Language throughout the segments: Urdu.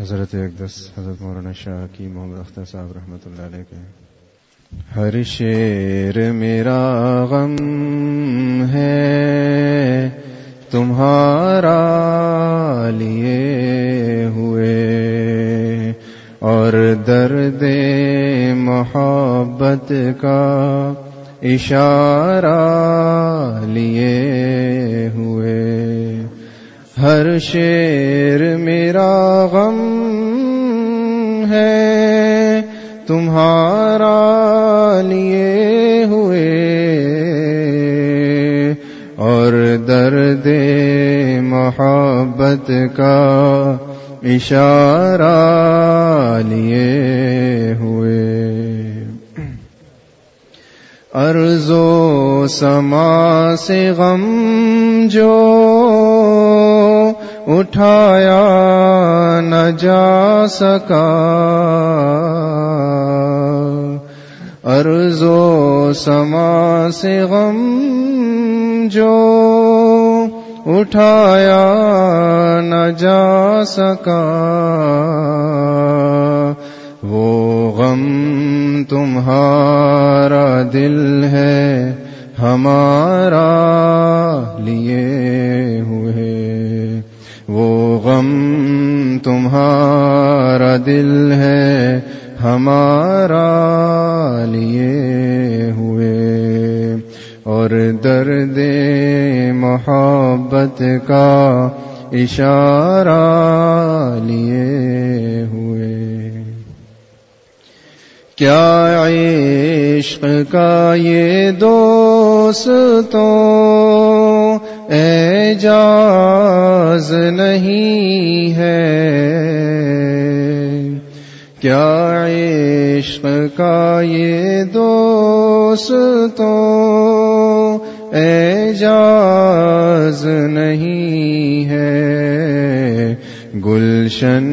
حضرت اقدس، حضرت مولانا شاہ کی محمد اختر صاحب رحمۃ اللہ علیہ کے۔ ہر شیر میرا غم ہے، تمہارا لیے ہوئے۔ اور درد محبت کا اشارہ لیے ہوئے۔ ہر شیر میرا غم ہے، تمہارا لیے ہوئے اور درد محبت کا اشارہ لیے ہوئے۔ ارزو سما سے غم جو اٹھایا نہ جا سکا۔ ارزو سما سے غم جو اٹھایا نہ جا سکا۔ وہ غم تمہارا دل ہے، ہمارا لیے ہوئے۔ وہ غم تمہارا دل ہے، ہمارا لیے ہوئے۔ اور درد محبت کا اشارہ لیے ہوئے۔ کیا عشق کا یہ دوست تو اعجاز نہیں ہے۔ کیا عشق کا یہ دوست تو اعجاز نہیں ہے۔ گلشن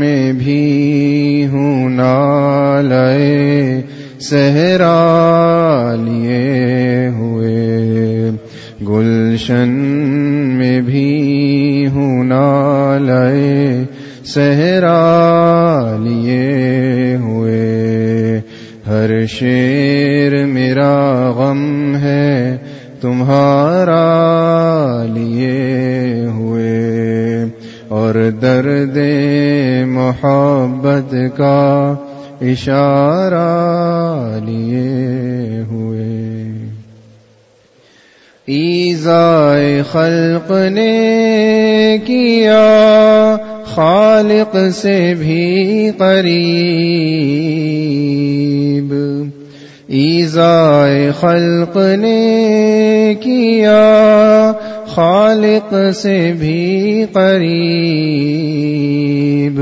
میں بھی ہوں نالے، صحرا لیے ہوئے۔ گلشن میں بھی ہوں نالے صحرا لیے ہوئے۔ ہر شیر میرا غم ہے، تمہارا لیے ہوئے۔ اور درد محبت کا اشارہ لیے ہوئے۔ ایزائے خلق نے کیا، خالق سے بھی قریب۔ ایزائے خلق نے کیا، خالق سے بھی قریب۔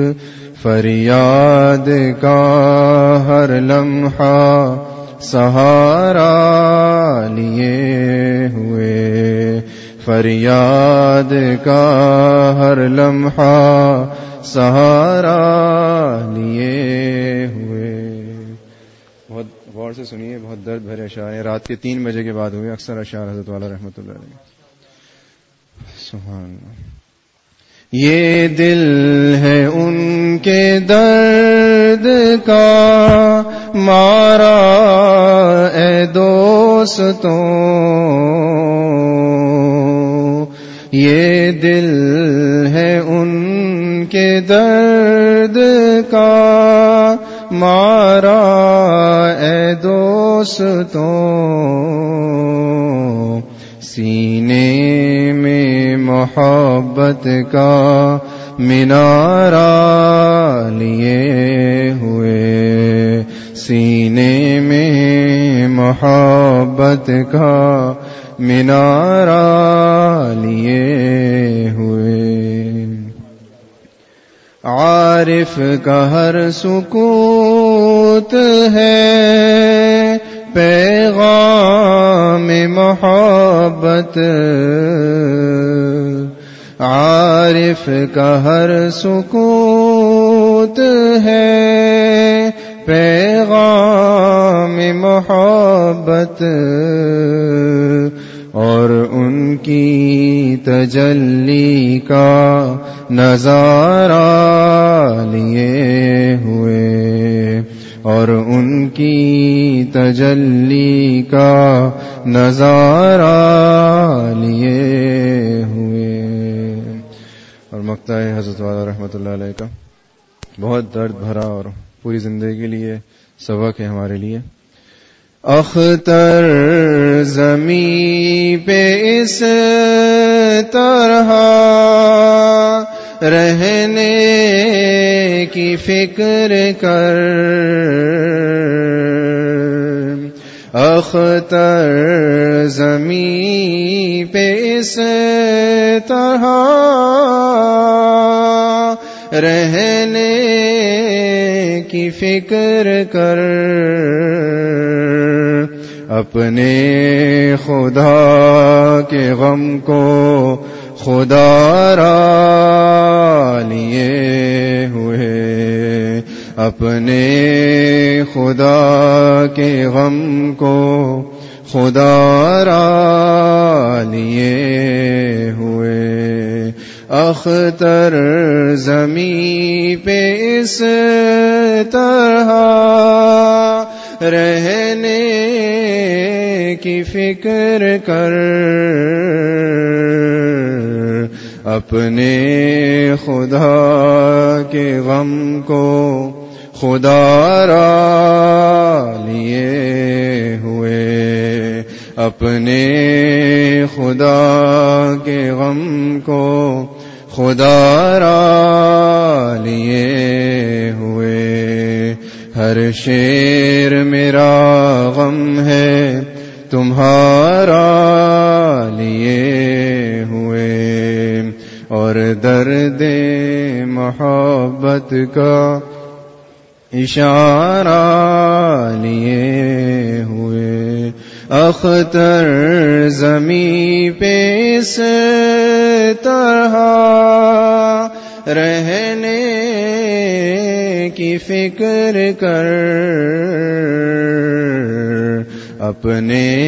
فریاد کا ہر لمحہ سہارا لیے ہوئے۔ فریاد کا ہر لمحہ سہارا لیے ہوئے۔ بہت غور سے سنیے، بہت درد بھرے اشعار ہیں۔ رات کے تین بجے کے بعد ہوئے، اکثر اشعار حضرت والا رحمۃ اللہ علیہ۔ سبحان اللہ۔ یہ دل ہے ان کے درد کا مارا اے دوستوں یہ دل ہے ان کے درد کا مارا اے دوستوں سینے میں محبت کا مینارا لیے ہوئے۔ سینے میں محبت کا مینارا لیے ہوئے۔ عارف کا ہر سکوت ہے، پیغام محبت عارف کا ہر سکوت ہے، پیغام محبت اور ان کی تجلی کا نظارہ اور ان کی تجلی کا نظارہ لیے ہوئے اور ہے حضرت والا رحمۃ اللہ علیہ کا۔ بہت درد بھرا اور پوری زندگی کے لیے سبق ہے ہمارے لیے۔ اختر زمین پہ اس طرح رہنے کی فکر کر اختر زمین پہ اس طرح رہنے کی فکر کر اپنے خدا کے غم کو خدا را لیے ہوئے۔ اپنے خدا کے غم کو خدا را لیے ہوئے۔ اختر زمین پہ اس طرح رہنے کی فکر کر۔ اپنے خدا کے غم کو خدا را لیے ہوئے۔ اپنے خدا کے غم کو خدا را لیے ہوئے۔ ہر شیر میرا غم ہے، تمہارا لیے ہوئے۔ اور درد محبت کا اشارہ لیے ہوئے۔ اختر زمین پہ اس طرح رہنے کی فکر کر۔ اپنے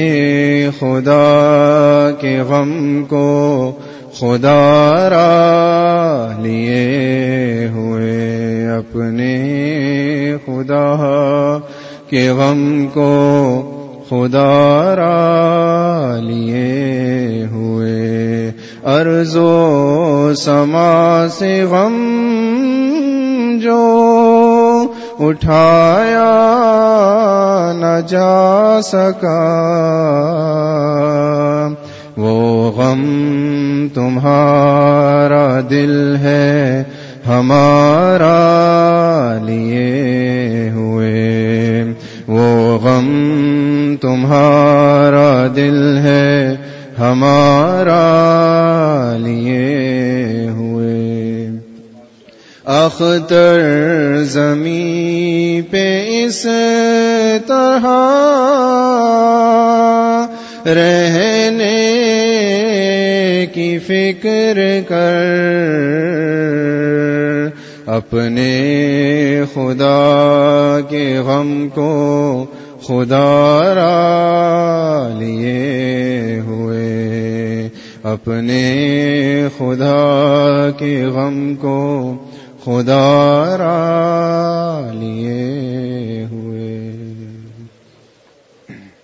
خدا کے غم کو خدا را لیے ہوئے۔ اپنے کے غم کو خدا را لیے ہوئے۔ ارض و سما سے غم جو اٹھایا نہ جا سکا۔ وہ غم تمہارا دل ہے ہمارا لیے۔ تمہارا دل ہے، ہمارا لیے ہوئے۔ اختر زمین پہ اس طرح رہنے کی فکر کر۔ اپنے خدا کے غم کو خدا را لیے ہوئے۔ اپنے خدا کے غم کو خدا را لیے۔